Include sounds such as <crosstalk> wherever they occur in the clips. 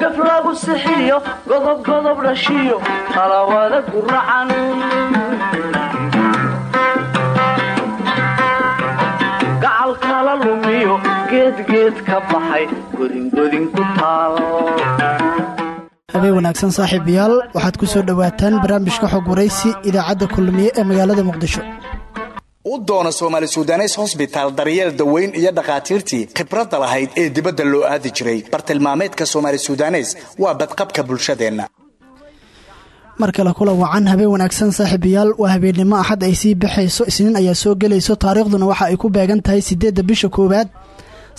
gafgaf lagu sixiyo godob godob dhashiyo talawada guracan gacal kala lumiyo geedgeed ka baxay godingodin ku taal. Habeen wanaagsan saaxiibayaal waxaad ku soo dhowaataan barnaamijka xog waraysi idaacadda kulmiye ee magaalada muqdisho u doona soomaali sudanes hosbitaal daryeel daweyn iyo dhakhaatiirtii khibradda lahayd ee dibadda loo aadi jiray. Bartilmaameedka soomaali sudanes waa badqabka bulshadeenna. Mar kale kula wacan habeen wanaagsan saaxiibayaal waa habeennimo axad ay sii baxayso isniin ayaa soo gelayso taariikhduna waxa ay ku beegan tahay siddeedda bisha koowaad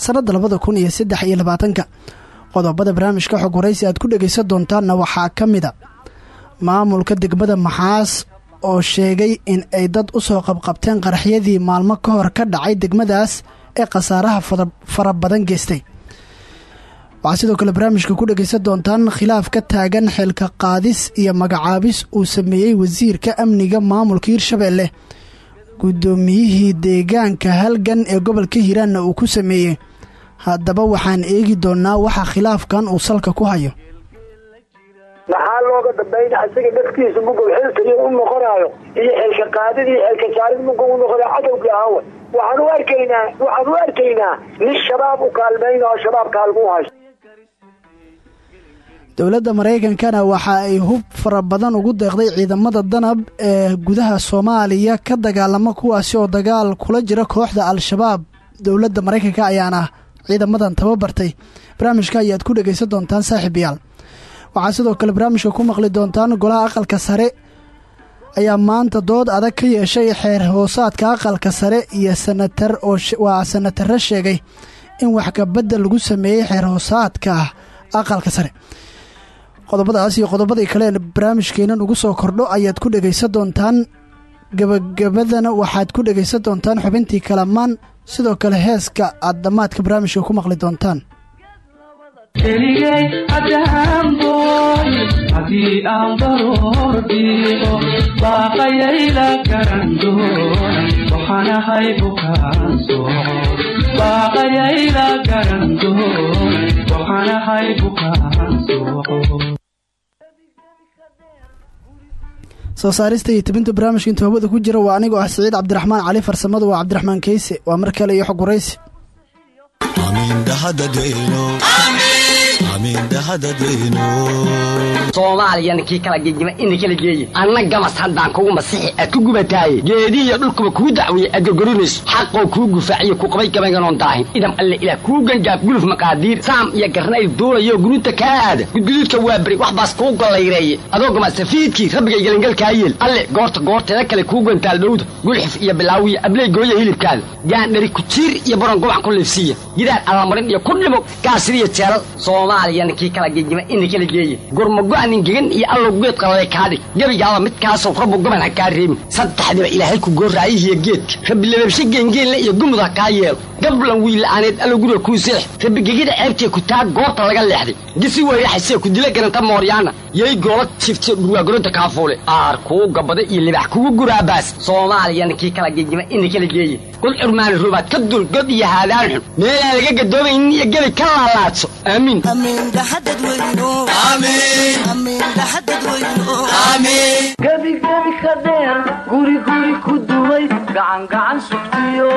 sannadda labada kun iyo saddex iyo labaatanka. Qodobada barnaamijka xog waraysi aad ku dhegaysan doontaanna waxaa ka mida maamulka degmada maxaas oo sheegay in ay dad u soo qabqabteen qaraxyadii maalmo ka hor ka dhacay degmadaas ee khasaaraha fara badan geystay. Waxaa sidoo kale barnaamijka ku dhegaysan doontaan khilaaf ka taagan xilka qaadis iyo magacaabis uu sameeyey wasiirka amniga maamulka hirshabeelle guddoomiyihii deegaanka halgan ee gobolka hiiraanna uu ku sameeyey. Haddaba waxaan eegi doonnaa waxa khilaafkan uu salka ku hayo maxaa looga dambayna isaga naftiisa mugow xilkaiyo u noqonaayo iyo xilka qaadid iyo xilka saarid mugow u noqonaayo cadowgii waxaan u waxaan u arkaynaa shabaab u kaalmayna oo shabaab kaalma u haysto dowladda maraykankana waxa ay hub fara badan ugu deeqday ciidamada danab ee gudaha soomaaliya ka dagaalama kuwaasi oo dagaal kula jira kooxda al-shabaab. Dowladda maraykanka ayaana ciidamadan tababartay. Barnaamijka ayaad ku dhegaysan doontaan saaxiibayaal waxaa sidoo kale barnaamijka ku maqli doontaan golaha aqalka sare. Ayaa maanta dood adag ka yeeshay xeer hoosaadka aqalka sare iyo sanatar waa sanatare sheegay in waxkabadda lagu sameeyey xeer hoosaadka aqalka sare. Qodobadaas iyo qodobadii kale barnaamijkeennan ugu soo kordho ayaad ku dhegaysan doontaan. Gabagabadana waxaad ku dhegaysan doontaan xubintii kalamaan. Sidoo kale heeska aad dhammaadka barnaamijka ku maqli doontaan keligay adaanboy haddii aan baroor dhiiqo baaqayayla garandoon waxaanahay bukaansoon baaqayayla garandoon waxaanahay bukaansoon soo saarista iyo tibinta barnaamijka inta hawada ku jira waa anigoo ah siciid cabdiraxmaan cali farsamada waa cabdiraxmaan keyse waa mar kale iyo xog waraysi soomaaliyana kii kala gegima ina kala geeye anna haddaan kugu masixi aad ku gubataaye geedihiyo dhulkuba kuu dacweeye aad gorgorinayso xaqoo kuu gufaaciyo ku qabay gabaynganoon daahin idam alle ilaah kuu gangaaf guluf maqaadiir. Saam iyo garnayl duulayo guruuta kaa aada gudguduudka waa beri wax kuu gollayreeye. Adoo gamasafiidkii rabbigay gelangalkaa yeel alle goorta goorteeda kale kuu gantaal dhowda. Gulxif iyo bilaawiya abley gooya hilibkaada. Gaandhari kujiir iyo baron gobac ku liifsiiya gidaar allamarin iyo ku dhimo gaasiriyo jeelal soomaaliyana kii kala gegima ina kala geeye gurmago-nin gegan iyo allow geed qalale kaadhig gebigaaba midkaasoo rabbu goban ha kaa reebin. Saddexdiba ilaahay ku gooraayihiyo geedka rabbi lababshe geengeenle iyo gumud ha kaa yeelo. Gablan wiila'aaneed allow guriga kuu seex. Rabbi gegida ceebtee ku taag goobta laga leexday. Gisi weyraxasee ku dila garanta mooryaana yay goola jifte dhurwaagoronta kaafuule aar kuu gabada iyo libax kugu guraabaas soomaaliyana kii kala gegima ina kala geeye kul xurmaani rubaad ka dul god iyo haadaan xun. Meelaan laga gadoomaynin iyo gebi ka laalaadso. Aamiin gebigebi ka dheer guriguri ku dumay gacangacan sugtiyo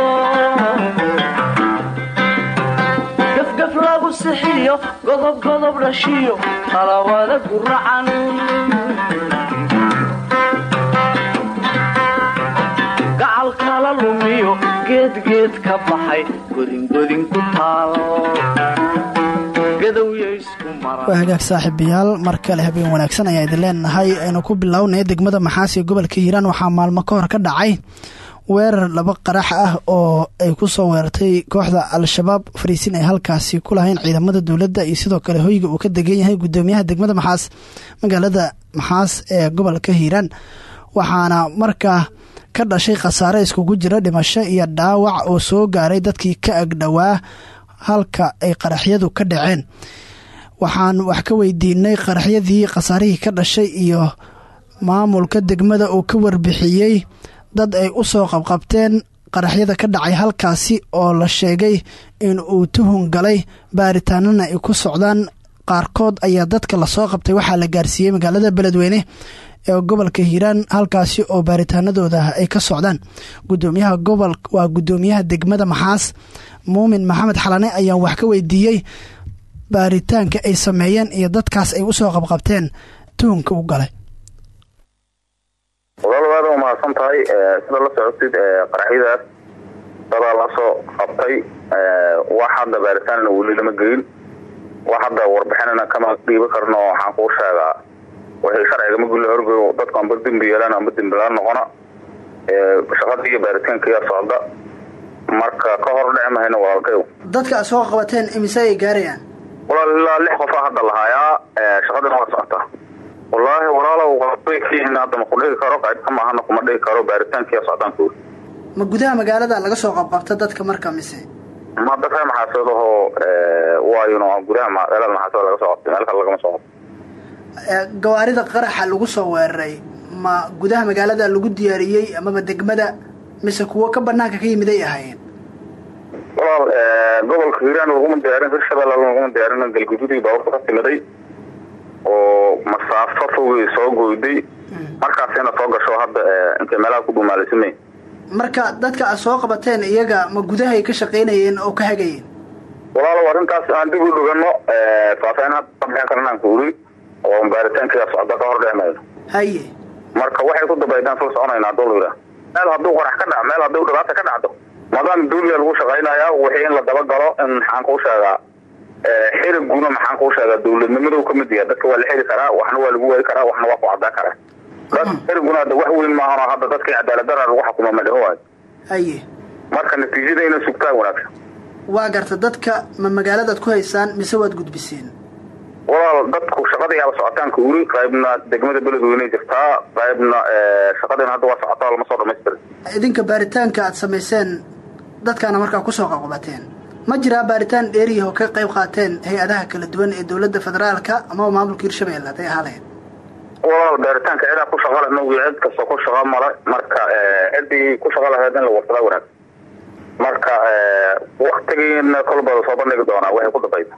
lagu sixiyo godobgodob dhashiyo talawada guracan gacal kala lumiyo geedgeed ka baxay godingodin ku taal waa hagaag saaxiibayaal mar kale habeen wanaagsan ayaa idin leenahay. Aynu ku bilownay degmada maxaas ee gobolka hiiraan. Waxaa maalmo ka hor ka dhacay weerar laba qarax ah oo ay ku soo weerartay kooxda al-shabaab fariisin ay halkaasi ku lahayn ciidamada dowladda iyo sidoo kale hoyga uu ka degan yahay gudoomiyaha degmada maxaas magaalada maxaas ee gobolka hiiraan. Waxaana markaa ka dhashay khasaare iskugu jira dhimasho iyo dhaawac oo soo gaaray dadkii ka agdhowaa halka ay qaraxyadu ka dhaceen. Waxaan wax ka weydiinay qaraxyadii khasaarihii ka dhashay iyo maamulka degmada uu ka warbixiyey dad ay u soo qabqabteen qaraxyada ka dhacay halkaasi oo la sheegay in uu tuhun galay. Baaritaanana ay ku socdaan. Qaarkood ayaa dadka la soo qabtay. Waxaa la gaarsiiyey magaalada beledweyne ee gobolka hiiraan halkaasi oo baaritaanadooda ay ka socdaan. Gudoomiyaha gobol waa gudoomiyaha degmada maxaas. Muumin maxamed xalane ayaan wax ka weydiiyey baaritaanka ay sameeyeen iyo dadkaas ay u soo qabqabteen. Tuhunka u galay walaal aad umahadsan tahay sida la socotid qaraxyadaas. Dadaa la soo qabtay wax hadda baaritaanna weli lama geyin wax hadda warbixinana kama dhiibi karno waxaan kuu sheegaa. Wixii sharcigama guli horgo dadku amba dembi yeelaan amba dembilaan noqona shaqada iyo baaritaankiyaa socda. Marka ka hor dhici mahayna walaalkayo dadka aad soo qabateen imise ay gaarayaan? Walaal ilaa lix qofaa hadda lahaayaa shaqadina waa socotaa qalbay ka yihiin hadda ma ku dhigi karo qayb ka maahana kuma dhigi karo baaritaankiyaa socdaan kuuri ma gudaha magaalada laga soo qabqabta dadka marka mise? Ma dad reer maxaasadahoo waayuno gudaha magaalada maxaasada laga soo qabtay meel kale lagama soo qabto. Gawaarida qaraxa lagu soo weeraray ma gudaha magaalada lagu diyaariyey amaba degmada mise kuwo ka banaanka ka yimid ay ahaayeen? Walaal gobolka hiiraan laguma diyaarin hirshabelle laguma diyaarin galgududii baaburta ka timiday oo masaafo fogay soo goyday markaasina soo gasho hadda intay meelaha ku dhumaalisamay marka dadka aad soo qabateen iyaga ma gudahay ka shaqaynayeen oo ka hagayeen? Walaalow arrintaas aan dib u dhigano faafaahin hadda bixin karnaan ku uri oo baaritaankiia socda ka hor dhexmayno haye. Marka waxay ku dabaydaan soo soconayna haduu la yidhaha meel hadduu qarax ka dhac meel hadduu dhibaata ka dhacdo maadaama duuliya lagu shaqaynayaa wixii in la dabagalo in maxaan kuu sheegaa xiriguna maxaan kuu sheegaa dawladnimaduu ka mid yahay. Dadka waa la xiri karaa waxna waa lagu wari karaa waxna waa ku cadaan karaa dad hadda wax weyn maahan hadda dadkii cadaaladdaraa lagu xukuma waayo haye marka natiijada inay sugtaan wanaagsan waa garta dadka ma magaaladaad ku haysaan mise waad gudbiseen? Walaal dadku shaqadayaaba socitaanka uri qaybna degmada beledweyne jirtaa qaybna shaqadina hadda waa socotaa lama soo dhamaystira idinka baaritaanka aad samayseen dadkaana markaa ku soo qaqabateen ma jiraa baaritaan dheeriyah oo ka qayb qaateen hay'adaha kala duwan ee dowladda federaalka amaba maamulka hirshabelle hadday ahaalahayd walaal baaritaanka cidaa ku shaqa leh mawgi cid kastoo ku shaqa mala marka ciddii ku lahayd in la warsadaa wanaag. Marka waktigiina kolbada soo bandhigi doonaa waxay ku dambaysa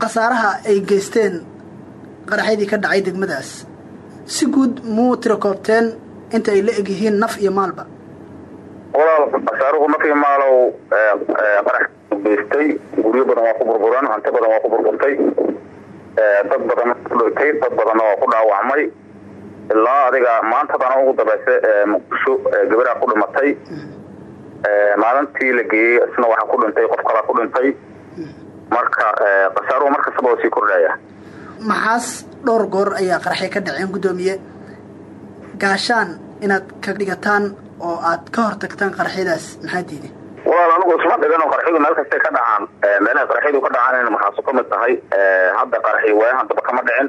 khasaaraha ay geysteen qaraxyadii ka dhacay degmadaas. Si guud muu tiro koobteen inta ay la eg yihiin naf iyo maalba. Walaal khasaaruhu naf iyo maalow qarax geystay. Guryo badan waa ku burburan hanti badan waa ku burburtay dad badan ku dhintay dad badanna waa ku dhaawacmay. Ilaa adiga maantadana ugu dambaysa muqdisho gabaraa ku dhimatay maalintii la geeyey isna waxaa ku dhintay qof kalaa ku dhintay. Marka khasaaruhu mar kastaba waa sii kordhaya. Maxaas dhowr goor ayaa qaraxya ka dhaceen guddoomiye. Gaashaan inaad ka dhigataan oo aad ka hortagtaan qaraxyadaas maxaa diiday walaal anigu isma dhigano qaraxyadu meel kastay ka dhacaan meelaha qaraxyadu ka dhacaan maxaasu ka mid tahay hadda qaraxi waayan haddaba kama dhicin.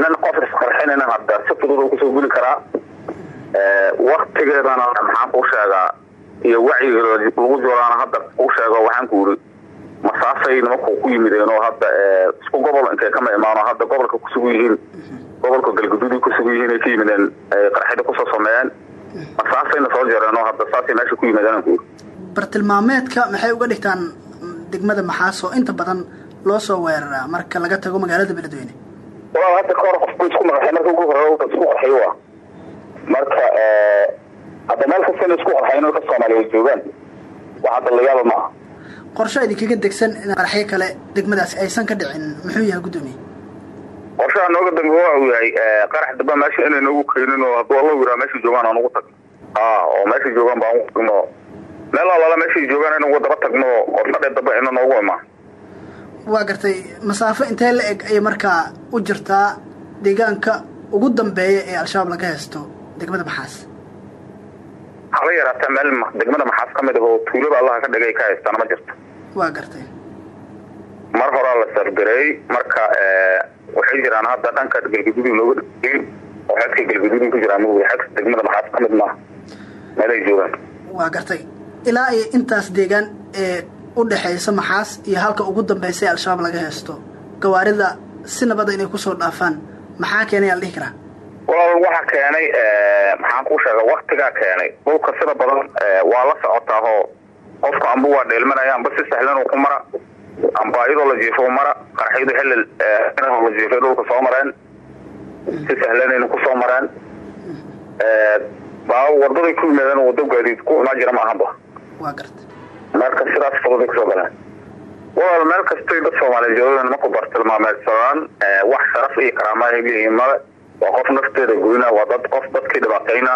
Nin qof isqarxinina hadda si fudud uu ku soo guli karaa. Waktigeedana maxaan kuu sheegaa iyo wacyiga lagu jooraana hadda kuu sheego waxaan ku uri masaafay nimanku ku yimideen oo hadda isku gobol intay kama imaano hadda gobolka kusugu yihiin gobolka galguduudi kusugu yihiin ay ka yimideen qaraxyada ku soo sameeyeen masaafayna soo jareen oo hadda saasay meesha ku uri bartilmaameedka maxay uga dhigtaan degmada maxaas oo inta badan loo soo weeraraa marka laga tago magaalada beledweyne. Walaal hadda kahor qofku isku maqaxay marka ugu hore isku qarxayo waa. Marka hadda meel kastana isku qarxayn ka soomaaliya joogaan wax hadda layaaba maaha. Qorsho idinkaga degsan in qaraxyo kale degmadaasi aysan ka dhicin muxuu yahay guddoomiye qorshaha nooga dambe waxa uu yahay qarax damba meesha inay noogu keenin oo hadduu alla wiraa meeshay joogaan aan ugu tagno a oo meeshay joogaan baan ugu tagno. Meel alala meeshay joogaan in ugu daba tagno qorsha damba ina noogu imaan. Waa gartay masaafo intee la eg ayay markaa u jirtaa deegaanka ugu dambeeya ee al-shabaab laga haysto degmada maxaas? Hala yaraata meel degmada maxaas ka mid ah oo tuulada allaha ka dhigay ka haystaana ma jirto. Waa gartay. Mar horaa la sargareeyey marka waxay jiraan hadda dhanka galguduudi looga dhigay oo xadka galguduudi ku jiraan xadka degmada maxaas ka mid maaha meelay joogaan. Waa gartay. Ilaa iyo intaas deegaan ee u dhexaysa maxaas iyo halka ugu dambaysa ee al-shabaab laga haysto. Gawaarida si nabada inay ku soo dhaafaan maxaa keenay aan dhihi karaa? Walaal waxaa keenay maxaan kuu sheega waktigaa keenay. Dhulka sida badan waa la socotaahoo qofku amba waa dheelmanaya amba si sahlan uu ku mara amba iyadoo la jiifo mara qarxiyadu xilli la jiifay dhulka soo mareen. Si sahlanayna ku soo mareen. Baa wadaday ku yimaadeen wado gaadiid ku imaan jira ma ahanba marka sidaas fududay ku soo galeen. Walaal meel kastay dad soomaaliyeed joogaan ma ku bartilmaameedsadaan wax sharaf iyo karaama ay leeyihiin male waa qof nafteeda goyna waa dad qof dadkii dhibaatayna.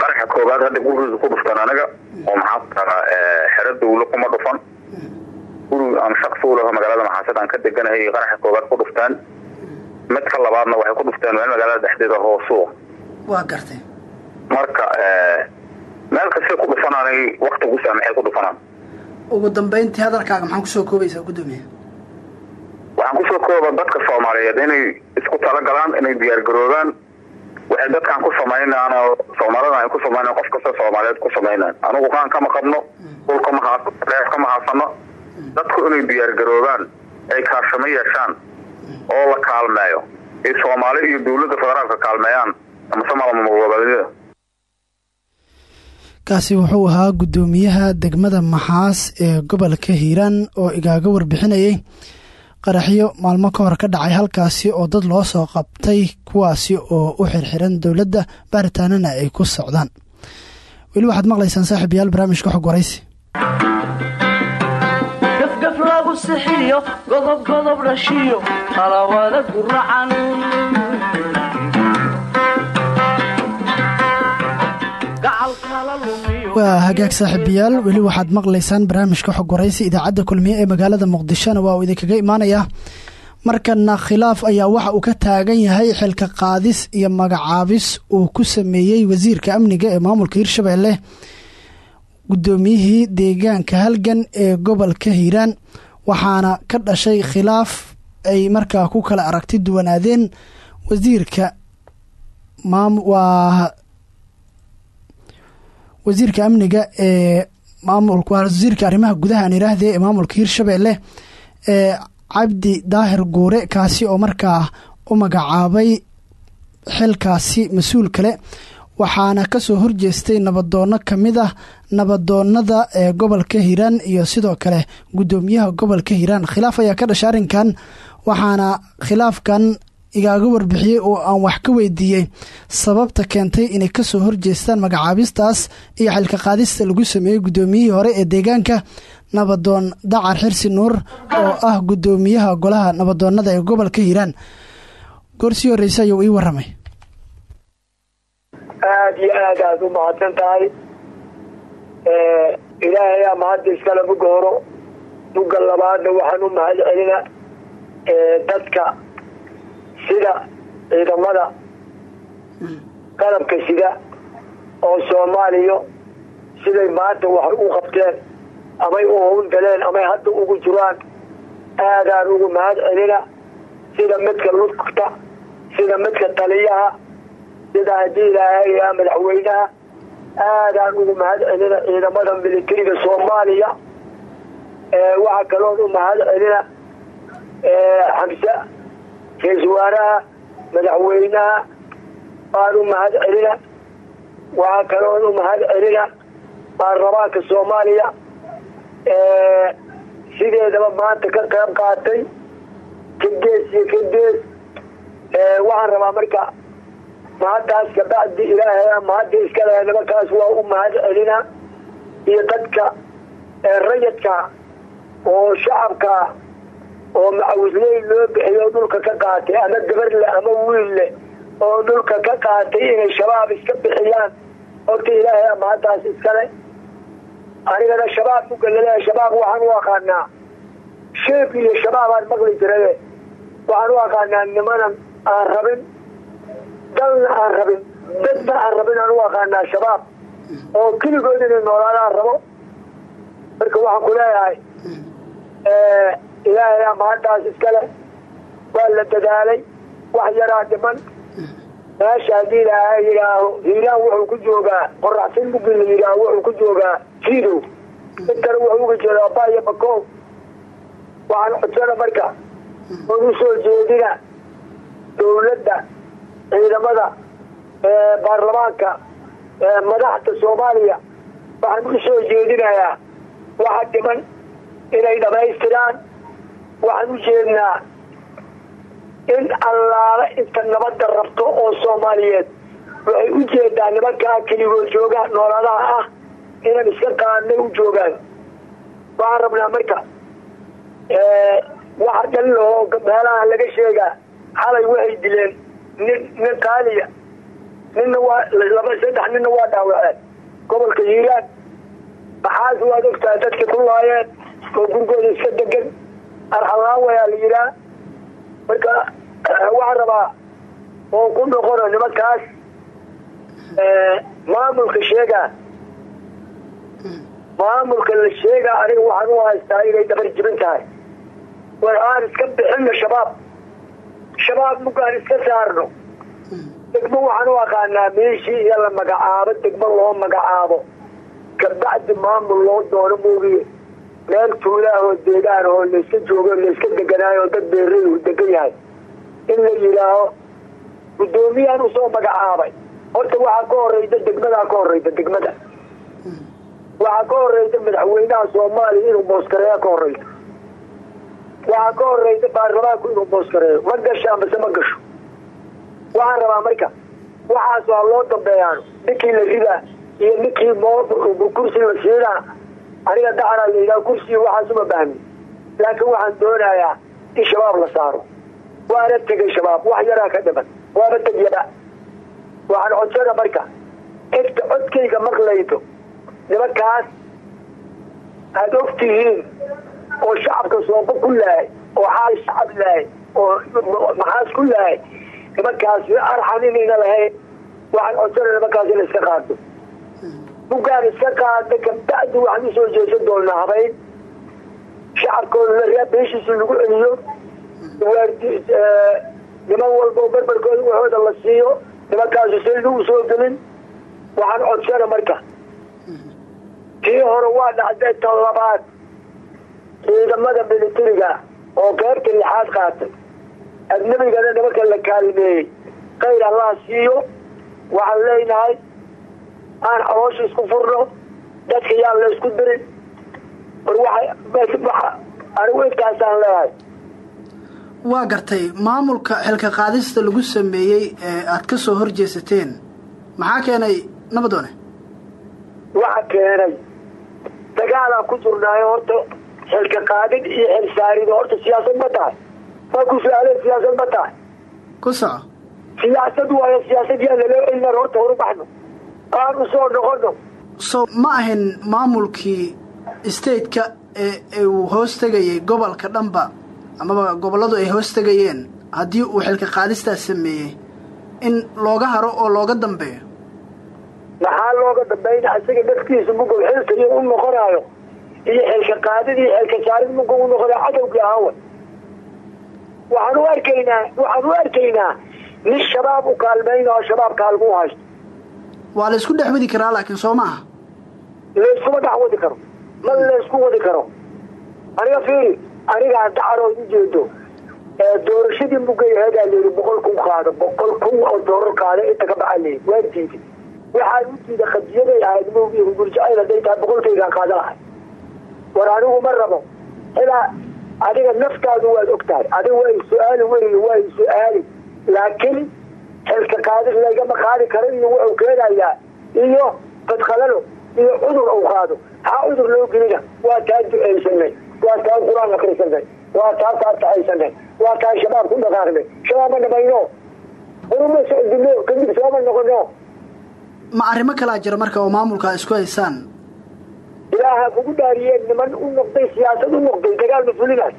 Qaraxa koobaad hadda gurigiisa ku dhuftaan anaga oo maxaa xero dawlo kuma dhufan guri aan shaqsi u leho magaalada maxaasad aan ka deganahay qaraxa koobaad ku dhuftaan midka labaadna waxay ku dhufteen meel magaalada dhexdeeda hoosuuq waa gartay. Marka meel kastay ku dhufanaanay wakti gu saamaxay ku dhufanaan? Ugu dambeyntii hadalkaaga maxaan ku soo koobaysaa guddoomiye waxaan ku soo kooba dadka soomaaliyeed inay isku talagalaan inay diyaargaroobaan waxay dadkaan ku samaynaan soomaalida ay ku samayn qof kasta soomaaliyeed ku samaynaan anugu qaan kama qabno dhulka ma reer kama haasano dadku inay diyaargaroobaan ay kaashamo yeeshaan oo la kaalmeeyo. Ay soomaali iyo dawladda federaalka kaalmeeyaan amase maamulgoboleedyada kaasi wuxuu ahaa guddoomiyaha degmada maxaas ee gobolka hiiraan oo igaaga warbixinayay. Qaraxyo maalmo ka hor ka dhacay halkaasi oo dad loo soo qabtay kuwaasi oo u xirxiran dowladda baaritaanana ay ku socdaan. Weli waxaad maqlaysaan saaxiibayaal barnaamijka xog waraysi lagu sixiyo godob godob dhashiyo qalawada guracan waa hagaag saaxiibayaal weli waxaad maqlaysaan barnaamijka xog idaacadda kulmiye ee magaalada muqdishona. Waa uu idinkaga imaanaya markana khilaaf ayaa waxa uu ka taagan yahay xilka qaadis iyo magacaabis uu ku sameeyey wasiirka amniga ee maamulka hirshabelle guddoomiyihii deegaanka halgan ee gobolka hiiraan waxaana ka dhashay khilaaf ay markaa ku kala aragti duwanaadeen wasiirka waa wasiirka amniga ee maamulka wasiirka arrimaha gudaha aan yidhaahde ee maamulka hirshabelle ee cabdi daahir guure kaasi oo markaa u magacaabay xilkaasi mas'uul kale. Waxaana ka soo horjeestay nabadoonno ka mid ah nabadoonada ee gobolka hiiraan iyo sidoo kale guddoomiyaha gobolka hiiraan. Khilaaf ayaa ka dhashay arrinkan waxaana khilaafkan igaaga warbixiyey oo aan wax ka weydiiyey. Sababta keentay inay ka soo horjeestaan magacaabistaas iyo xilka qaadista lagu sameeyey guddoomiyihii hore ee deegaanka nabadoon dacar xirsi nuur oo ah guddoomiyaha golaha nabadoonada ee gobolka hiiraan. Goorsii horreyse ayuu ii waramay aada iyo aad aad u mahadsan tahay ilaahay aa mahadda iskale buga horo buga labaadna waxaan u mahad celina dadka sida ciidamada qalabka sida oo soomaaliya siday maanta wax u qabteen amay u howlgaleen amay hadda ugu jiraan. Aadaan ugu mahad celina sida midka lugta sida midka taliyaha sida haddii ilaahay madaxweynaha aadaan ugu mahad celina ciidamada militariga soomaaliya. Waxaa kaloon u mahad celina xamse ra'iisul waaraha madaxweynaha baan u mahad celina. Waxaa kaloon u mahad celina baarlamaanka soomaaliya. Sideedaba maanta ka qayb qaatay. Ka gees iyo gees waxaan rabaa marka mahaddaas kabacdi ilaahay mahadda iska leha nimankaas waa u mahad celina iyo dadka rayadka oo shacabka oo macawisley loo bixiyo dhulka ka qaatay ama gabar leh ama wiil leh oo dhulka ka qaatay inay shabaab iska bixiyaan. Horta ilaahay mahaddaas iskale anigana shabaab ugalaleeya shabaab waxaan u aqaanaa. Sheeb iyo shabaabaan maqli jiraye waxaan u aqaanaa nimanan aan rabin dalna aan rabin dadna aan rabin aan u aqaanaa shabaab. Oo keligood inay noolaadaan rabo. Marka waxaan ku leeyahay ilaahay mahaddaas iskale waa la dadaalay wax yaraa dhiman. Meesha haddii ilaahay yidhaaho hiiraan wuxuu ku joogaa qoraxsin bugi la yidhaaho wuxuu ku joogaa jiidow. Intana wuxuu uga jeedaa baya makow. Waxaan codsana marka oon u soo jeedina dowladda ciidamada baarlamaanka madaxda soomaaliya. Waxaan u soo jeedinayaa waxa dhiman inay dhammaystiraan waxaan u jeednaa in allaala inta nabadda rabto oo soomaaliyeed. Waxay u jeedaa nimankaa keligood joogaan nooladaha ah inaan iska qaadnay u joogaan. Waxaan rabnaa marka waxa dhaliloo meelaha laga sheegaa xalay waxay dileen nin nin qaaliya ninna waa laba saddex ninna waa dhaawaceen. Gobolka hiiraan maxaas waad ogtahay dadka ku laayeen oo gurigooda iska degan arxalaawayaa la yidhaah marka <clears throat> waxaan rabaa oo ku noqono nimankaas maamulka sheegaa. Maamulka la sheegaa aniga waxaan u haystaa inay dabar jibin tahay. War aan iska bixinno shabaab shabaab mugaan iska saarno. Degmo waxaan u aqaanaa meeshii iyo la magacaabo degmo loo magacaabo. Kabacdi maamul loo doono moogiye meel tuulaahoo deegaan oo layska joogo layska deganaayo dad beerey uu degan yahay. In la yidhaaho guddoomiyaan u soo magacaabay. Horta waxaa ka horeyda degmadaa ka horeyda degmada. Waxaa ka horeyda madaxweynaha soomaaliya inuu booskareeya ka horeyda waxaa ka horeyda baarlamaanku inuu booskareeyo ma gasho amase ma gasho? Waxaan rabaa marka waxaas waa loo dambeeyaan. Ninkii la ridaa iyo ninkii kursi la siinaa aniga dacanaa la yidhaha kursiga waxaas uma bahmi laakiin waxaan doonayaa in shabaab la saaro. Waana tegay shabaab wax yaraa ka dhiman. Waaba tegyaba waxaan codsana marka inta codkayga maqlaydo nimankaas aada og tihiin oo shacabka sooba ku lahay oo xaal shacab lahay oo maxaas ku lahay nimankaas arxan inayna lahayn waxaan codsana nimankaas in iska qaado bugaan iska qaada kabacdi waxaan u soo jeesan doonaa habayn shacabkooda la beeshiisi lagu celiyo. Niman walba barbarkooda waxooda la siiyo nimankaasu sayna u soo gelin waxaan codsana marka. Tii hore waa dhacday tan labaad ciidamada militariga oo qaybta lixaad qaatay. Adnabigana nimanka la kaalimeeyey kayr allah siiyo waxaan leenahay aan caloosha isku furno dadka yaan la isku dirin. War anigu intaasaan leeyahay. Waa gartay maamulka xilka qaadista lagu sameeyey ee aada ka soo horjeesateen. Maxaa keenay nabadoone waxa keenay dagaalaan ku jirnaayo horta xilka qaadid iyo xilsaarid horta siyaasad ma tahay waa ku su'aaleen siyaasad ma tahay ku soco siyaasad waayo siyaasad yaa laloo celina horta horubaxno aan u soo noqono so ma ahin maamulkii stateka ee uu hoos tegayay gobolka dhanba amaba gobolladu ay hoos tegayeen haddii uu xilka qaadistaas sameeyey in looga haro oo looga dambeeyo maxaa looga dambayna isaga naftiisa mugow xilkaiyo u noqonaayo iyo xilka qaadid iyo xilka saarid mugow u noqonayo cadowgii ahawa waxaan u arkaynaa waxaan u arkaynaa nin shabaab u kaalmayna oo shabaab kaalma u haysto waa la isku dhex wadi karaa laakiin soo maaha? Layskuma dhex wadi karo. Ma laysku wadi karo. Aniga fiiri anigaa dacaroo ujeedo doorashadii mugayaheedaa layidhi boqol kun qaado boqol kun oo doorar qaada inta ka baxa layidhi waa diiday waxaan u diiday khadiyaday ahayd mowgii hungurjacayl hadday tahay boqolkaygaan qaada lahay war anigu ma rabo. Ilaa adiga naftaadu waad og tahay adiga waa su'aali wey waa su'aali. Laakiin xilka qaadis laygama qaadi karo iyo wuxuu keenayaa iyo badqalalo iyo cudur uu qaado. Maxaa cudur loo gelina. Waa taa ducaysanay waa taa qur'aan waa taa faataxaysanay waa taa shabaab ku dhaqaaqnay shabaab ma dhamayno uruma socdino kadib sooma noqono. Ma arrimo kalaa jira marka oo maamulka isku haysaan ilaaha kugu dhaariyeen niman u noqday siyaasad u noqday dagaal ma fulinaad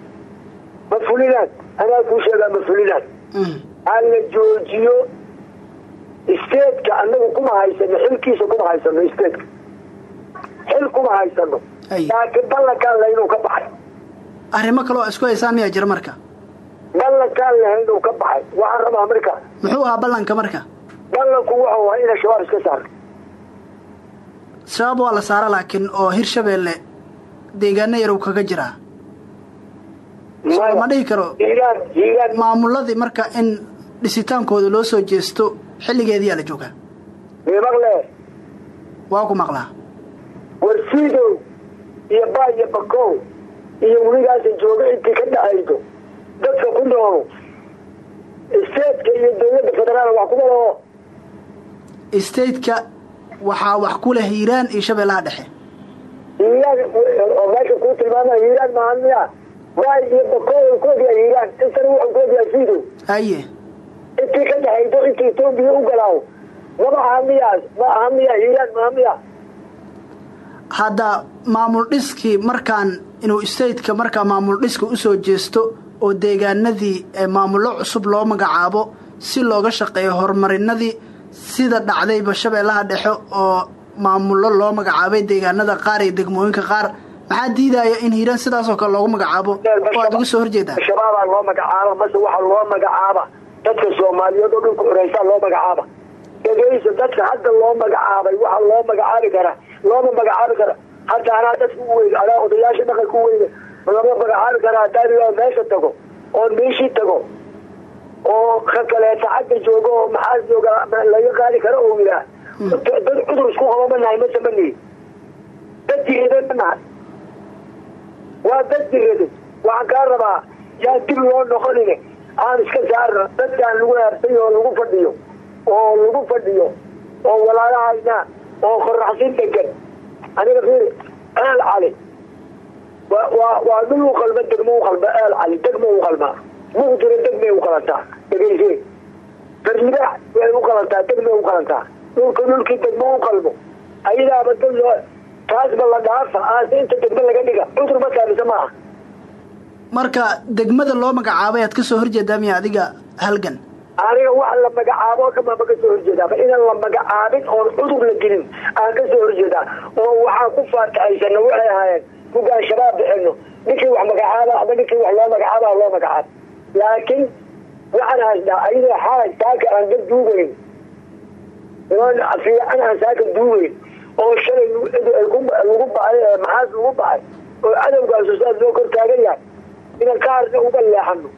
ma fulinaad anaa kuu sheegaa ma fulinaad ha la joojiyo isteedka anagu kuma haysano xilkiisa kuma haysano isteedka. Xil kuma haysano. Laakiin ballankaan lahaynuu ka baxay. Arrimo kale oo isku haysaan miyaa jira marka? Ballankaan lahaynuu ka baxay. Waxaan rabaa marka. Muxuu ahaa ballanka marka? Ballanku wuxuu ahaa ina shabaab iska saarto shabaab waa la saara laakiin oo hirshabeelle deegaano yarow kaga jiraa ma dhihi karo maamuladii marka in dhisitaankooda loo soo jeesto xilligeediyaa la joogaa. Waa ku maqlaa. Warsiidow iyo ba iyo bakow iyo weligaasa jooga intii ka dhacayso dadka ku noolu steedka iyo dowladda federaal wax kuma laho waxaa wax ku leh hiiraan iyo shabeellaha dhexe meesha kuu tilmaamaya hiiraan maahan miya waay iyo bakool koodiya hiiraan intana wuxuu koodiyaa siidow haye intii ka dhexayso etoobiya u ma hiiraan hadda maamul dhiskii markaan inuu stateka markaa maamul dhiska u soo jeesto oo deegaanadii maamullo cusub loo magacaabo si looga shaqeeyo horumarinadii sida dhacdayba shabeellaha dhexe oo maamullo loo magacaabay deegaanada qaar iyo degmooyinka qaar maxaa diidaya in hiiraan sidaasoo kale loogu magacaabo? Oo aad soo horjeedaa. Shabaabaa loo magacaaba mase waxaa loo magacaaba dadka soomaaliyeed oo dhulka xureysaa loo magacaaba. Dhegeysa dadka hadda loo magacaabay waxaa loo magacaabi karaa looma magacaabi kara hadda anaa dadka u weyn anaa odayaasha dhaqanka u weyne lama magacaabi karaa. Haddaan meesha tago oo meeshii tago oo ka kaleeta xagga joogo oo maxaa jooga laga qaadi karo oo yiraa dad cudur isku qaba ma nahay mase ma nihi dad nahay. Waa dad jirada waxaan kaa rabaa yaan dib loo noqonine aan iska saarno dadkaan lagu heersay oo lagu fadhiyo oo lagu fadhiyo oo walaalahayna oo qoraxsin degan aniga fiiri eel cali. Waa waa dhul u qalma degmo u qalma eel cali degmo u qalmaa muqdira degmay u qalantaa. Dhegeyse farmidaax way u qalantaa degmay u qalantaa. Dhulka dhulkii degmo u qalmo ayadaaba dad taasba la dhaafa aase inta degmo laga dhiga. Cudur ma taabisa maaha. Marka degmada loo magacaabay aad ka soo horjeedaa miya adiga halgan? Aniga wax la magacaabo o dhan baan ka soo horjeedaa inaan la magacaabin oon cudur la gelin aan ka soo horjeedaa oo waxaan ku faataxaysana waxay ahaayeen kugaan shabaab bixino ninkii wax magacaaba ama ninkii wax loo magacaaba loo magacaabo laakiin waxaan haystaa ayadoo xaalay saaka aan dad duugayn fiican aan saaka duugayn oo shalay lagu bacay maxaas lagu bacay oo cadowgaasu saas loo kor taagan yahay inaan ka harna uga leexano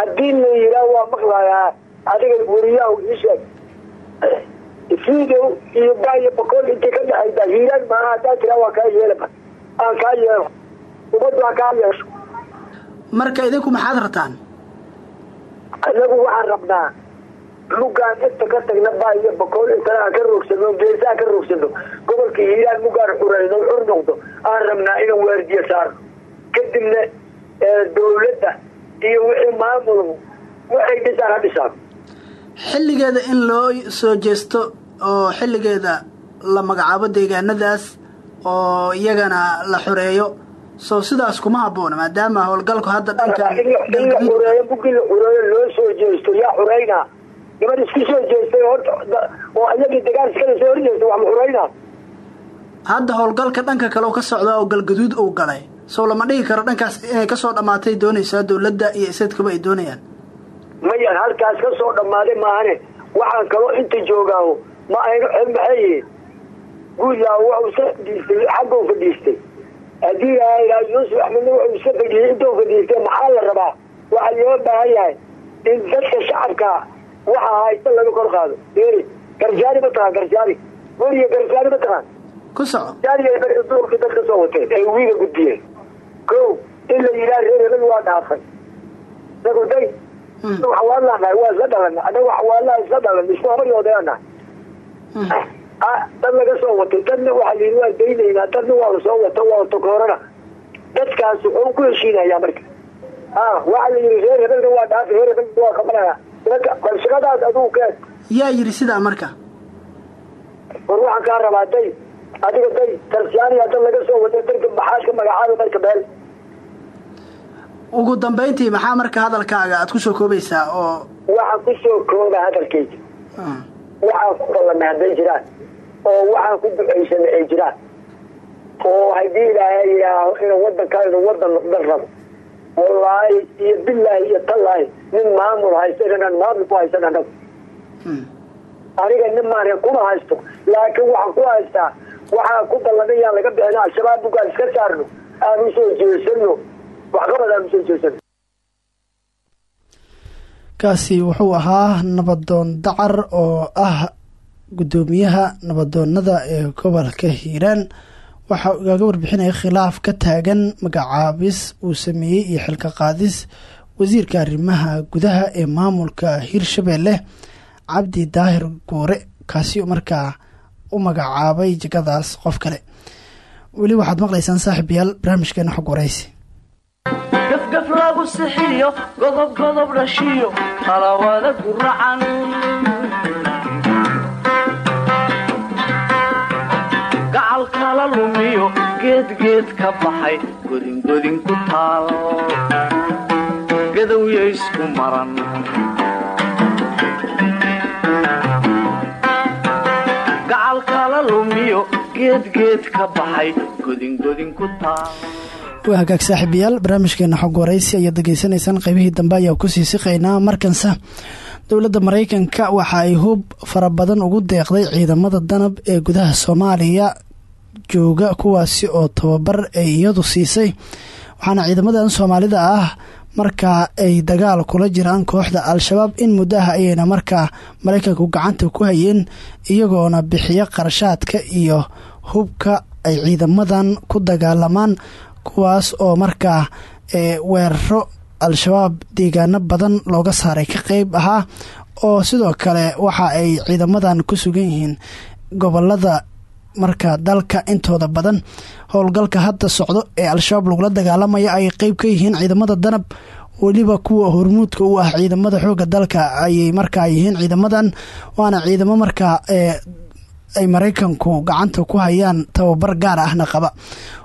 haddii la yiraa waa maqlayaa adiga weriyaha isheeg fiidow iyo baayo bakool intay ka dhexaysaa hiiraan maaha haddaa tiraa waa kaa yeelaba aan kaa yeelo ummaddu ha kaa yeesho marka idinku maxaad rataan anagu waxaan rabnaa mugaan inta ka tagna baa iyo bakool intana ka roogsano geesaa ka roogsano gobolka hiiraan mugaan xurayno xur noqdo aan rabnaa inaan waardiyo saarno kadibna dawladda iyo wixii maamul waxay dhisaan dhisaan. Xilligeeda in loo soo jeesto oo xilligeeda la magacaabo deegaanadaas oo iyagana la xoreeyo soo sidaas kuma habboona maadaama howlgalku hadda dhanka in la xureeyo bugii la xureeyo loo soo jeesto yaa xureynaa niman isku soo jeestay oo iyagii dagaal iskala soo horjeesta wax ma hadda howlgalka dhanka kale oo ka socda oo galgaduud uu galay. Sow lama dhigi karo dhankaas inay ka soo dhammaatay doonaysaa dawladda iyo isadkaba ay doonayaan. Mayan halkaas ka soo dhammaaday maahane. Waxaan kaloo inta joogaaho ma aynu maxay yihiin guudlaaho wuxuu iska fadhiistay xagguu fadhiistay haddii ilaaha yuusuf axmedna wuxuu iska fadhiistay intuu fadhiistay maxaa la rabaa? Waxaa loo baahan yahay in dadka shacabka waxa haysta laga kor qaado. Eri garjaari ma taqaan garjaari. Weriya garjaari ma taqaan garjaari duurkii dadka soo wateen ee wiiga gudbiyeen ko in la yidhaha reer hebel waa dhaafay. Isagu day xawaalanahay waa isla dhalana anagu xawaalaha isla dhalan isku habaryoodeanahay dad laga soo watay dadna waxaa layidhi waa daynaynaa dadna waa la soo wata waa tokoorana. Dadkaas wuxuu ku heshiinayaa marka. Waxaa la yidhi reer hebelna waa dhaafay reer hebelna waa qabanaya. Bal shaqadaas adugu keen yaa yidhi sidaa marka? War waxaan kaa rabaa day adiga day tarsiyaaniya dad laga soo wata darka maxaad ka magacaabay marka meel ugu dambayntii maxaa marka hadalkaaga aad ku soo koobaysaa oo waxaan ku soo kooba hadalkayga. Waxaan ku ballanay hadday jiraan oo waxaan ku ducaysanay ay jiraan. Oo haddii ilaahay yidhaaho inuu waddankaaynu waddan noqdan rabo. Wallaahi iyo bilaahi iyo tallaahi nin maamul haysta inaan maamul ku haysan anagu aniga nin maane kuma haysto laakiin waxaan ku haystaa waxaan ku ballanay yaan laga bixina al-shabaab bugaan iska saarno. Aan u soo jeesano waxqabad aan u soo jeesano kaasi wuxuu ahaa nabadoon dacar oo ah guddoomiyaha nabadoonada ee gobolka hiiraan. Waxaa igaga warbixinaya khilaaf ka taagan magacaabis uu sameeyey iyo xilka qaadis wasiirka arrimaha gudaha ee maamulka hirshabelle cabdi daahir guure kaasi markaa u magacaabay jegadaas qof kale. Weli waxaad maqlaysaan saaxiibayaal barnaamijkeena xog waraysi gafgaf lagu sixiyo godob godob dhashiyo talawada guracan lumiyo geedgeed ka baxay godingodin ku taal gadowya isku maran gacal kala lumiyo geedgeed ka baxay godingodin ku taal waa hagaag saaxiibayaal barnaamijkeena xog waraysi ayaad degeysanaysaan qaybihii dambe ayaa ku sii siqaynaa markanse dowladda maraykanka waxa ay hub fara badan ugu deeqday ciidamada danab ee gudaha soomaaliya jooga kuwaasi oo tababar ay iyadu siisay. Waxaana ciidamadan soomaalida ah markaa ay dagaal kula jiraan kooxda al-shabaab in muddo ah ayayna markaa maraykanku gacanta ku hayeen iyagoona bixiyo qarashaadka iyo hubka ay ciidamadan ku dagaalamaan kuwaas oo markaa weeraro al-shabaab deegaano badan looga saaray ka qeyb ahaa oo sidoo kale waxa ay ciidamadan ku sugan yihiin gobollada marka dalka intooda badan. Howlgalka hadda socdo ee al-shabaab lagula dagaalamaya ay qeyb ka yihiin ciidamada danab. Weliba kuwa hormuudka u ah ciidamada xooga dalka ayay markaa yihiin ciidamadan waana ciidamo markaa ay maraykanku gacanta ku hayaan tababar gaar ahna qaba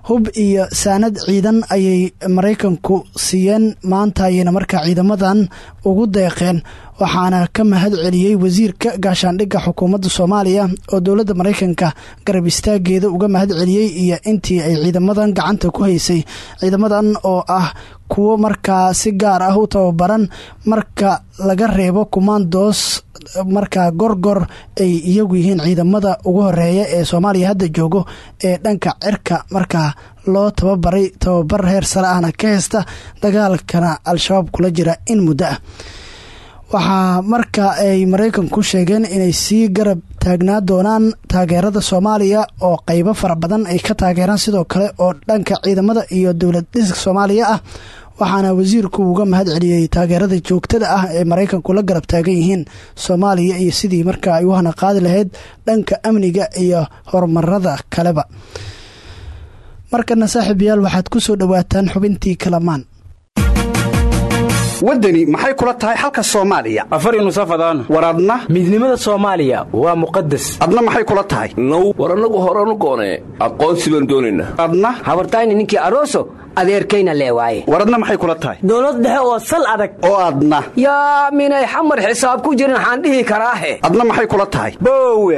hub iyo saanad ciidan ayay maraykanku siiyeen. Maanta ayayna markaa ciidamadan ugu deeqeen. Waxaana ka mahad celiyey wasiirka gaashaandhigga xukuumadda soomaaliya oo dowladda maraykanka garab istaageeda uga mahad celiyey iyo intii ay ciidamadan gacanta ku haysay. Ciidamadan oo ah kuwo markaa si gaar ah u tababaran marka laga reebo kumaandoos markaa gorgor ay iyagu yihiin ciidamada ugu horreeya ee soomaaliya hadda joogo ee dhanka cirka. Markaa loo tababaray tababar heer sare ahna ka heysta dagaalkana al-shabaab kula jira in muddo ah. Waxaa marka ay maraykanku sheegeen inay sii garab taagnaa doonaan taageerada soomaaliya oo qeybo fara badan ay ka taageeraan sidoo kale oo dhanka ciidamada iyo dowlad dhiska soomaaliya ah waxaana wasiirku uga mahad celiyey taageerada joogtada ah ee maraykanku la garab taagan yihiin soomaaliya iyo sidii marka ay u hana qaadi lahayd dhanka amniga iyo horumarada kaleba markana saaxiibayaal waxaad ku soo dhowaataan xubintii kalamaan. Waddani maxay kula tahay xalka soomaaliya? Afar nusafadaan war adna? Midnimada soomaaliya waa muqadas adna maxay kula tahay? Now war annagu horanu goonee. Aqoonsi baan doonaynaa adna? Habartayni ninkii aroso adeerkayna lee waaye. War adna maxay kula tahay? Dowlad dhexe oo sal adag. Oo adna. Yaa minay xamar xisaab ku jirin waxaan dhihi karaahe adna maxay kula tahay? Boowe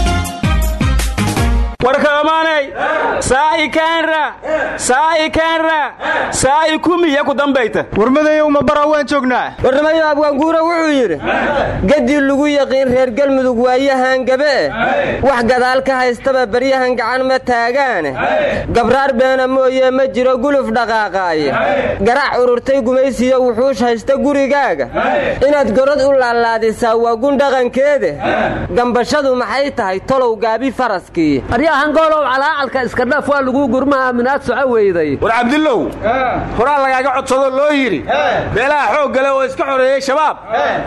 war kalamaanay saa'i kaanra saa'i kaanra saa'i kumiya ku dambayta. Warmadayow ma bara waan joognaa? Warnimada abwaanguura wuxuu yidhi gaddii lagu yaqiin reer galmudug waayahan gabe'e wax gadaal ka haystaba baryahan gacan ma taagaane. Gabraar beena mooyee ma jiro guluf dhaqaaqaaye. Garac ururtay gumaysiyo wuxuush haysta gurigaaga. Inaad gorod u laalaadisaa waa gun dhaqankeede gambashadu maxay tahay tolow gaabi faraskii hangolow calaacalka iska dhaf waa laguu gurmaha minaad soco weyday war cabdillow horaa lagaaga codsado loo yidhi beelaha xoog gale oo iska xoreeyey shabaab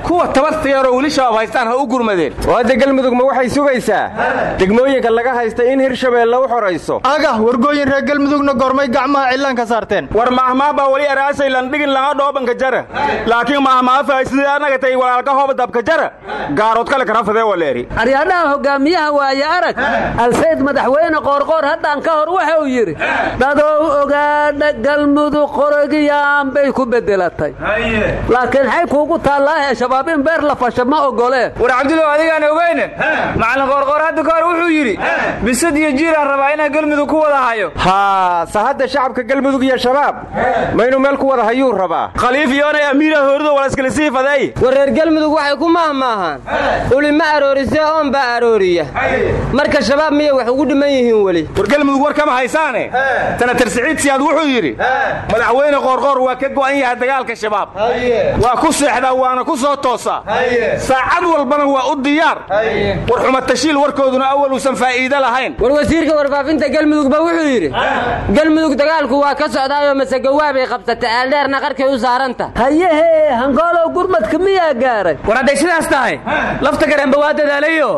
kuwa tabarta yaroo weli shabaab haystaan ha u gurmadeen. Oo hadda galmudug ma waxay sugaysaa. Degmooyinka laga haysta in hirshabeelle u xorayso. Aga wargooyin reer galmudugna goormay gacmaha cillaan ka saarteen. War mahmaa baa weli eraasay landhigin laga dhoobanka jara. Laakiin mahmaafahay sidii annaga tay walaalka hooba dabka jara. Gaarood kale karafadee waleeri. Aryaadhaha hogaamiyaha waaye arag. Alsayd madaxweyne qoorqoor haddaan ka hor waxa uu yidhi dadow ogaadha galmudug qorogiyaan bay ku beddelatay. Laakiin xay kuugu taallaahe shabaab in beer la fasha ma ogolee war cabdilow adigaan ogeyne? Macallin qoorqoor hadda ka hor wuxuu yidhi bisad iyo jiiraan rabaa inaan galmudug ku wada hayo. Haa se hadda shacabka galmudug iyo shabaab ma inuu meel ku wada hayuu rabaa. Khaliif yoonay amiira hoorido walaskala sii fadeey war reer galmudug waxay ku mahmaahaan. Uli ma aroorisee oon baa arooriya. Marka shabaab miyay wax ugu ku dhiman yihiin weli. war galmudug war kama haysaane? Senatar siciid siyaad wuxuu yidhi madaxweyne qoorqoor waa ka go'an yahay dagaalka shabaab. Waa ku seexdaa waana ku soo toosaa. Saacad walbana waa u diyaar. War xumatashiil warkooduna awal uusan faa'iide lahayn. War wasiirka warfaafinta galmudugba wuxuu yidhi galmudug dagaalku waa ka socdaayoo masegawaabay qabsatay aaldheerna qarkay u saaranta. Hayehe hangoolow gurmadka miyaa gaaray? War hadday sidaas tahay lafta gareenba waa dadaalayo.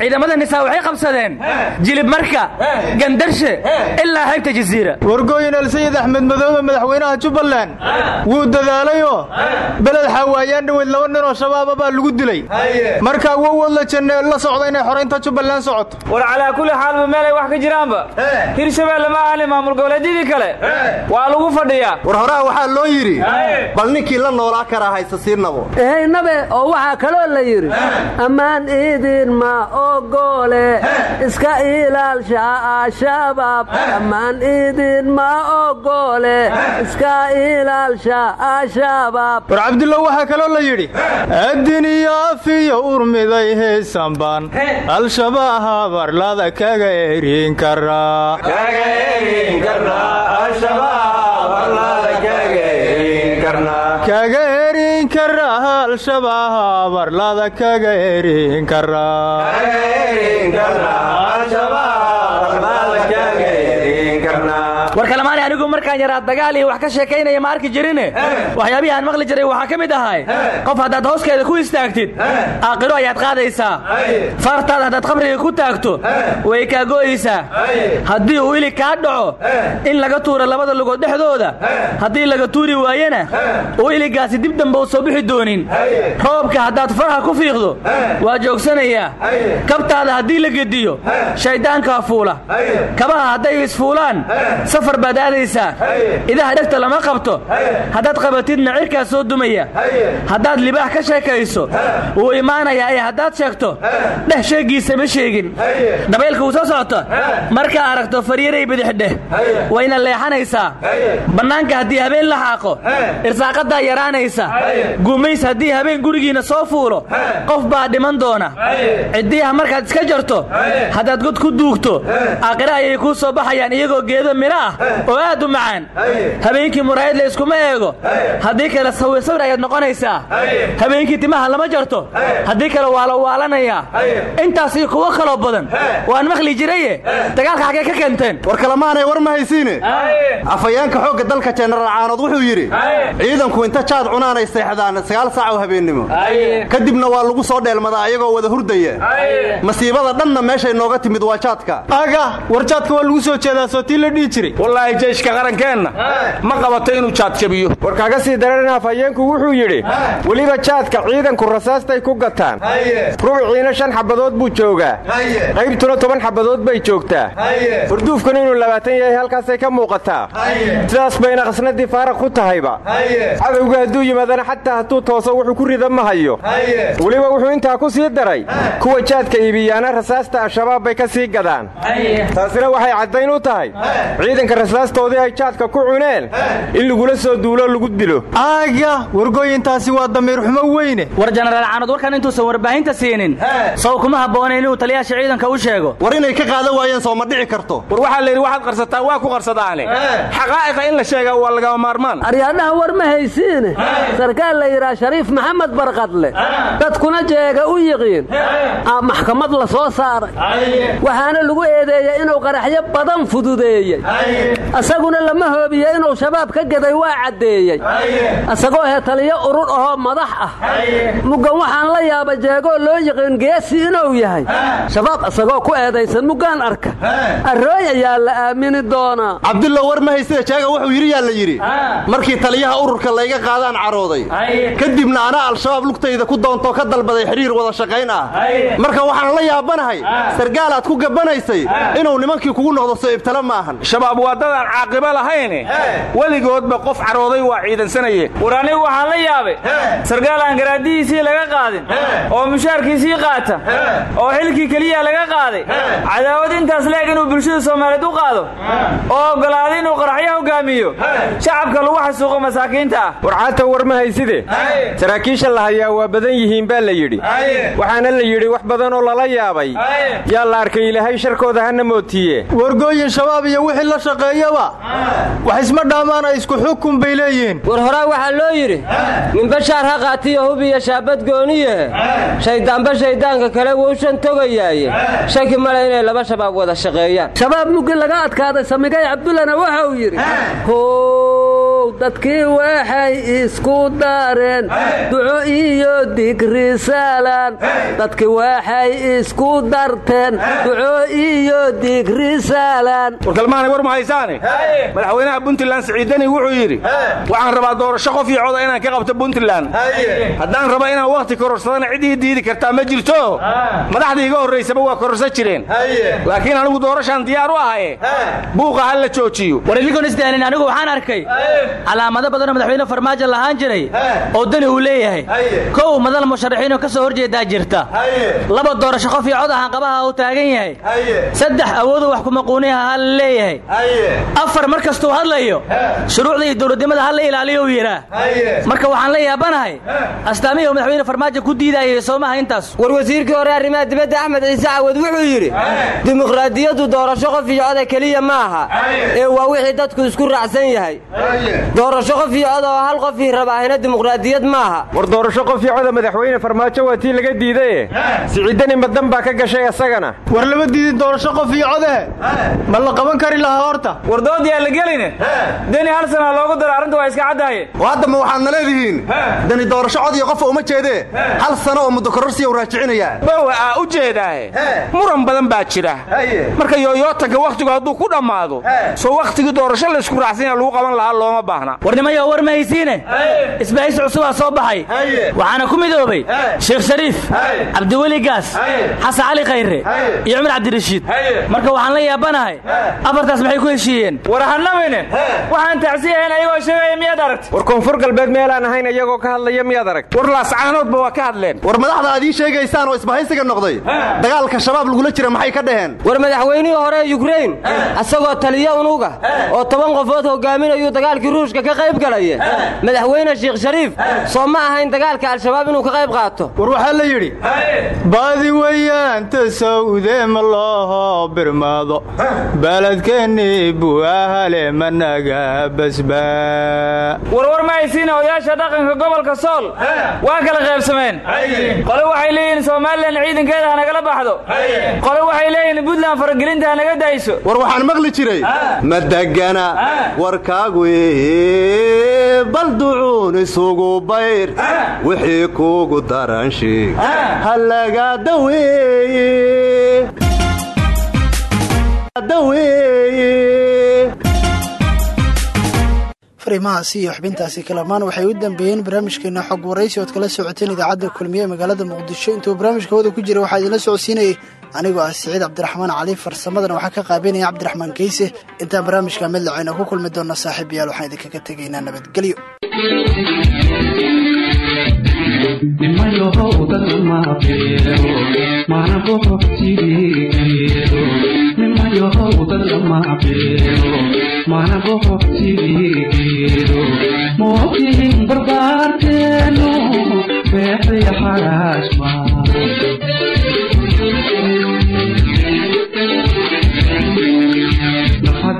Ciidamada nisaa waxay qabsadeen jilib marka gandarshe ilaa haybta jasiira. Wargooyin alsayid axmed madoobe madaxweynaha jubbaland. Wuu dadaalayoo beled xaawaayaan dhoweyd laba nin oo shabaaba baa lagu dilay. Markaa wowood la janne la socda inay xoraynta jubbaland socoto. War calaa kulli xaalba meelay wax ka jiraanba? Hirshabeelle ma ahani maamul goboleedyadii kale. Waa lagu fadhiyaa. War horaa waxaa loo yidhi bal ninkii la noolaa karaa haysa siinabo ehaynabe oo waxaa kaloo la yidhi ammaan idin ma ogoole iska ilaalsha shabaab ammaan idin ma ogoole iska ilaalsha shabaab war cabdullow waxaa kaloo la yidhi adin iyo afiyo urmiday heesanbaan al-shabaab arlada kaga erin karaa kaga erin karaa al-shabaab arlada kaga erin karaa war kalamaani anigu markaan yaraa dagaal iyo wax ka sheekaynaya ma arki jirine waxyaabihii aan maqli jiray waxaa ka mid ahay. Qof haddaad hooskeeda ku istaagtid aakhiro ayaad qaadaysaa. Fartaada haddaad qabriga ku taagto way kaa go'aysaa haddii uu ilig kaa dhaco in laga tuuro labada lugood dhexdooda haddii laga tuuri waayena uu iligaasi dib dambe u soo bixi doonin. Roobka haddaad faraha ku fiiqdo waa joogsanayaa kabtaada haddii la gediyo shayddaankaa fuula. Kabaha hadday isfuulaan baad aadaysaa idaha dhegta lama qabto. Haddaad qabatidna cirkaa soo dumaya. Haddaad libaax ka sheekayso. Wuu imaanayaa ee haddaad sheegto. Dheh sheeggiisa ma sheegin. Dabaylka wuu soo socota. Markaa aragto faryaray bidixdheh wayna leexanaysaa. Bannaanka haddii habeen la xaaqo irsaaqaddaa yaraanaysa. Gumays haddii habeen gurigiinna soo fuulo qof baa dhiman doona. Ciddiyaha markaad iska jarto haddaad god ku duugto aakhire ayay kuu soo baxayaan iyagoo geedo midho ah oo aad u macaan. Habeenkii muraayad la iskuma eego. Haddii kale sawir sawir ayaad noqonaysaa. Habeenkii timaha lama jarto. Haddii kale waa la waalanayaa intaas iyo kuwo kaloo badan. Waan maqli jiraye dagaalka xaggee ka keenteen. War kalemaanay war ma haysiine afhayeenka xoogga dalka jenaraal caanood wuxuu yidhi ciidanku inta jaad cunaanay seexdaan sagaal saac oo habeennimo kadibna waa lagu soo dheelmadaa ayagoo wada hurdaya masiibada dhanna meeshay nooga timid waa jaadka aga war jaadka waa lagu soo jeedaa soo tii la dhihi jiray wallaahi jeyshka qarankeenna ma qabato inuu jaad jabiyo war kaaga sii daran afhayeenku wuxuu yidhi weliba jaadka ciidanku rasaastay ku gataan. Rubiciina shan xabadood buu joogaa. Qaybtuna toban xabadood bay joogtaa. Furduufkuna inuu labaatan yahay halkaasay ka muuqataa. Sidaas bayna qasnadii faaraq ku tahayba. Cadowga hadduu yimaadana xataa hadduu tooso wuxuu ku rida ma hayo. Weliba wuxuu intaa ku sii daray kuwa jaadka iibiyaana rasaasta al-shabaab bay ka sii gadaan. Taasina waxay caddayn u tahay rasaastoodii ay jaadka ku cuneen in lagula soo duulo lagu dilo. Aaga wargooyintaasi waa damiir xumo weyne. War jenaraal caanood warkan intuusan warbaahinta siinin sow kuma habboona inuu taliyaasha ciidanka u sheego. War inay ka qaadan waayeen soo ma dhici karto. War waxaa la yidhi waxaad qarsataa waa ku qarsadaane. Xaqaa'iqa in la sheegaa waa lagama maarmaan. Aryaadhaha war ma haysiine. Sarkaal la yidhaha shariif maxamed barqadle dadkuna jeega u yiqiin. Maxkamad la soo saaray. Waxaana lagu eedeeyey inuu qaraxyo badan fududeeyey asaguna lama hoobiye inuu shabaab ka gaday waa caddeeyey. Isagoo he taliyo urur ahoo madax ah. Muggan waxaan la yaaba jeegoo loo yiqiin geesi inuu yahay. Shabaab isagoo ku eedaysan muggaan arka. Arrooy ayaa la aamini doonaa. Cabdullo war ma haysida jeega wuxuu yidhi yaa la yidhi. Markii taliyaha ururka layga qaadaan carooday kadibna anaa al-shabaab lugtayda ku doontoo ka dalbaday xidhiir wada shaqayn ah. Marka waxaan la yaabanahay sargaal aad ku gabbanaysay inuu nimankii kugu noqdo soo ibtala maahan. Shabaab waa dadaan aan caaqibo lahayne weligoodba qof carooday waa ciidansanayeen war anigu waxaan la yaabay sargaal aan garaadihiisii laga qaadin oo mushaarkiisii qaata oo xilkii keliya laga qaaday cadaawad intaas leeg inuu bulshada soomaaliyeed u qaado oo oggolaaday inuu qaraxyo hogaamiyo shacabka lagu xasuuqo masaakiinta ah. Warcaata war ma hayside saraakiisha la hayaa waa badan yihiin baa la yidhi. Waxaana la yidhi wax badan oo lala yaabay. Yaa la arkay ilaahay sharkooda hana mootiye wargooyin shabaab iyo wixii la shaqeeyaba. Wax isma dhaamaana isku xukun bay leeyihiin. War horaa waxaa loo yidhi ninba shaar ha qaatiyo hub iyo shaabad gooniyahe shayddaanba shayddaanka kale wuushan togayaaye. Shaki male inay laba shabaab wada shaqeeyaan. Shabaab muggi laga adkaaday samigay cabdullana waxa uu yidhi how dadkii waxay isku dareen. Duco iyo digri saalaan. Dadkii waxay isku darteen. Duco iyo digri saalaan. Warkalmaanay war ma haysaane? Madaxweynaha puntland siciidani wuxuu yidhi waxaan rabaa doorasho qof iyo coda inaan ka qabto puntland. Haddaan raba inaan wakhti kororsadana cidii diidi kartaa ma jirto? Madaxdii iga horraysaba waa kororsan jireen. Laakiin anigu doorashaan diyaar u ahaye. Buuqa ha la joojiyo. War idinkoon anigu waxaan arkay calaamado badanoo madaxweyne farmaajo lahaan jiray oo dani uu leeyahay. Kow madal musharaxiinoo ka soo horjeedaa jirta. Laba doorasho qof iyo cod ahaan qabaha uu taagan yahay. Saddex awoodu wax kumaquuniha ha la leeyahay afar mar kastuu hadlayo shuruucda iyo dowladnimada ha la ilaaliyo uu yidhaa marka waxaan la yaabanahay astaamihii uu madaxweyne farmaajo ku diidaayay soomaha intaas. War wasiirkii hore arrimaha dibadda axmed ciise cawad wuxuu yidhi dimuqraadiyaddu doorasho qof iyo coda keliya ma aha. Ee waa wixii dadku isku raacsan yahay doorasho qof iyo oo hal qofii rabaahina dimuqraadiyad maaha. War doorasho qof iyo coda madaxweyne farmaajo waa tii laga diidaye siciidani madan baa ka gashay asagana. War lama diidin doorasho qof iyo code ma la qaban kari lahaa horta? War dood yaa la geline deni hal sana loogu daro arrinta waa iska caddahaye oo hadda ma waxaadna leedihiin. Dani doorasho cod iyo qofa uma jeedee. Hal sano oo muddo kororsiya u raajicinayaa. Bawa aa u jeedaahe muran badan baa jira. Marka yooyootanka wakhtigu hadduu ku dhammaado soo wakhtigii doorasho laysku raacsanya lagu qaban lahaa looma baahna warnimayo war ma haysiine isbahaysi cusubaa soo baxay. Waxaana ku midoobay sheekh shariif cabdiweli gaas xasan cali khayre iyo cumar cabdirashiid marka waxaan la yaabanahay afartaas maxay ku heshiiyeen? War hanamine waxaan tacsiyahayn ayagoo sheegaya miyaad aragta war koonfur galbeed meelaan ahayn iyagoo ka hadlaya miyaad aragta war laascaanoodba waa ka hadleen. War madaxda aad ii sheegaysaan oo isbahaysiga noqday dagaalka shabaab lagula jira maxay ka dhaheen? War madaxweynihii hore ee yukrain asagoo taliyo unuga oo toban qofood hogaaminayuu dagaalkii ruushka ka qayb galaya madaxweyne sheekh shariif soo ma ahayn dagaalka al-shabaab inuu ka qayb qaato? War waxaa la yidhi baadi weyaanta sawde ma looho birmaado. Baladkeennii buu ahale managa basbaa warwar ma haysiina odayaasha dhaqanka gobolka sool. Waa kala qaybsameen qole waxay leeyihiin somalilan ciidankeeda ha nagala baxdo. Qole waxay leeyihiin buntland faragelinta ha naga dayso. War waxaan maqli jiray ma degana warkaagu bal ducuun isugu bayr wixii kuugu daran sheeg. Ha laga daweeye. Fariimahaasi iyo xubintaasi kalamaan waxay u dambeeyeen barnaamijkeena xog waraysi ood kala socoteen idaacadda kulmiye ee magaalada muqdisho. Intuu barnaamijka hawada ku jira waxaa idinla socodsiinayay anigoo ah siciid cabdiraxmaan cali farsamadana waxaa ka qaabeynaya cabdiraxmaan keyse. Intaan barnaamijka midlacayna ku kulmi doona saaxiibayaal waxaan idinkaga tegaynaa nabadgelyo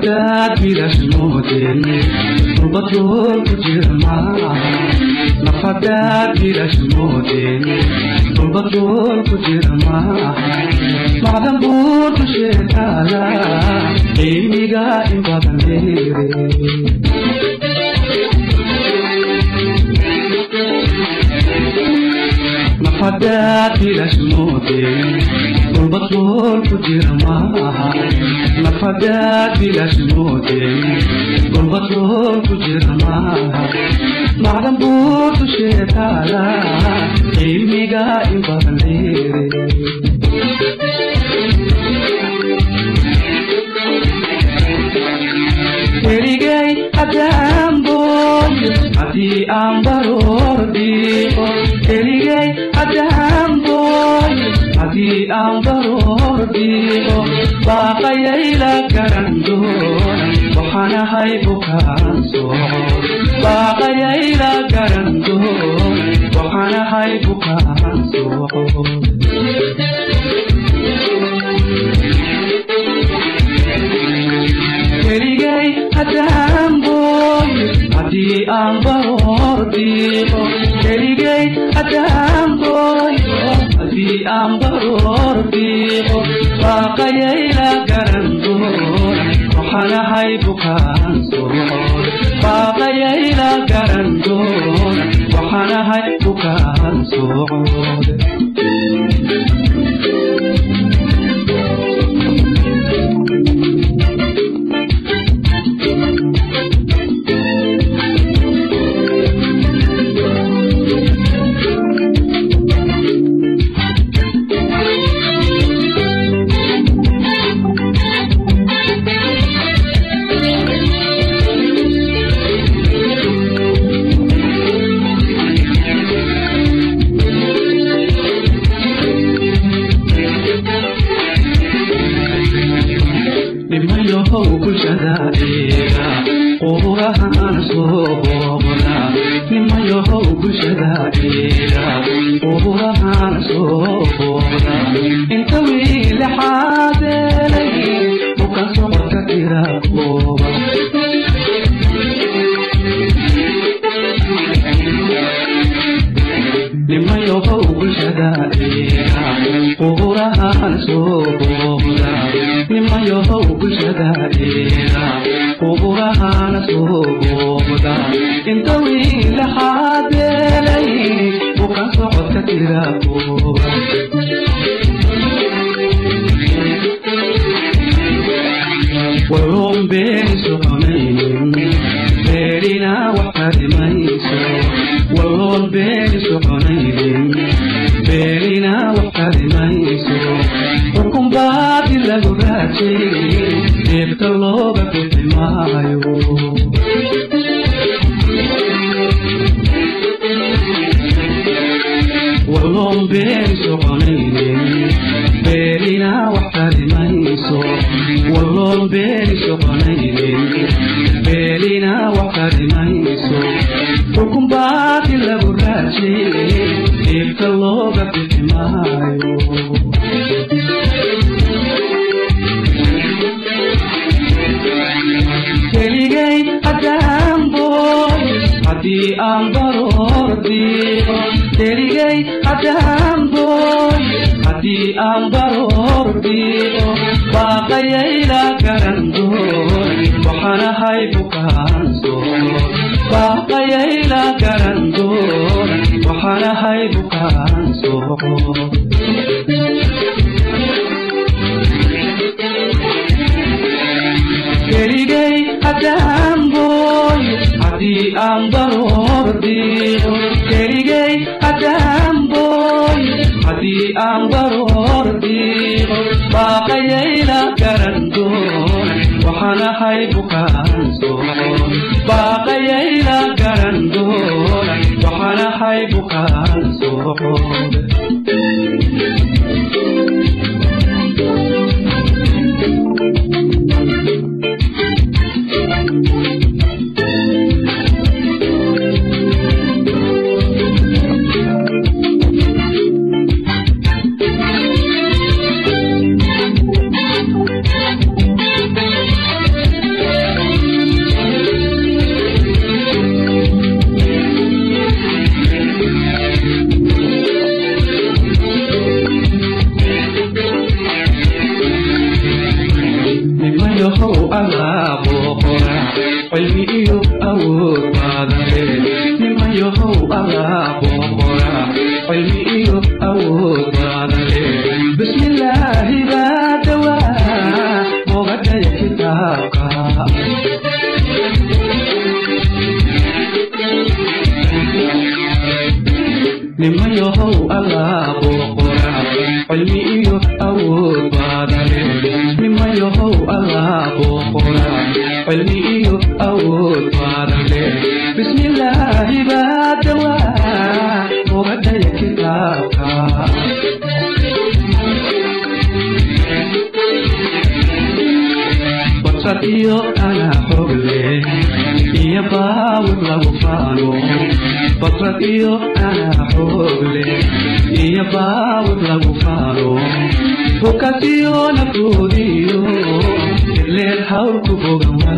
mootiin barbaarteenu beexaya xaraashma nafadaad bilash moodeen rubadool ku jirma nafadaad bilash moodeen rubadool ku jirma macdan buur dusheetaala cilmiga in badan leere nafadaad bilash moodeen rubadool ku jirma hadaad bilaash moodeey golbadoo ku jira maaha macdan buu dusheeda taala cilmiga in badan dheere keligay haddaan booyo haddii aan baroor dhiibo keligay haddaan haddii aan daruur dhiibo baaqayayla garan doona waxaanahay bukaan soco baaqayayla garan doona waxaanahay bukaan soco keligay haddaan booyo haddii aan baroor dhiibo keligay haddaan booyo rabbi aan baroorbiixo baaqayayla garanto waxanahay bukaan baaqayayla garanto waxanahay bukaan socod walloonbeenso qonayne beelina wax karimayso walloonbeenso qonayne beelina wax karimayso xukunbaati lagu raajee keligay adambooy haddii aan baroordiyo keligay adambooy haddii aan baroordiyo baaqayayla garandoon waxaanahay buqaansoon baaqayayla garandoon waxaanahay buqaansoon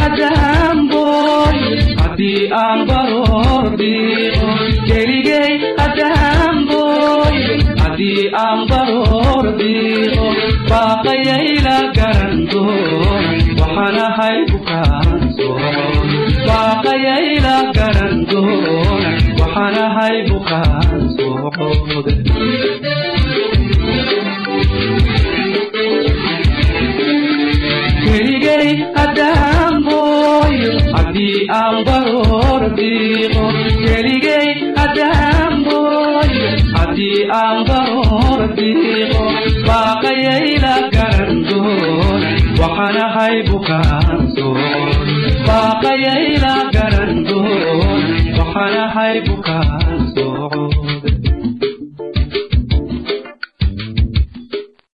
haddaan booy haddii aan baroor diiqo keligay booy haddii aan baroor diiqo baaqayayla garan doon waxaan ahay bukaan soon baaqayayla garan doon waxaan booyo haddii aan baroor diiqo keligay haddaan booyo haddii aan baroor diiqo baaqayayla garan doon waxaan ahay bukaan soon baaqayayla garan doon waxaan ahay bukaan soon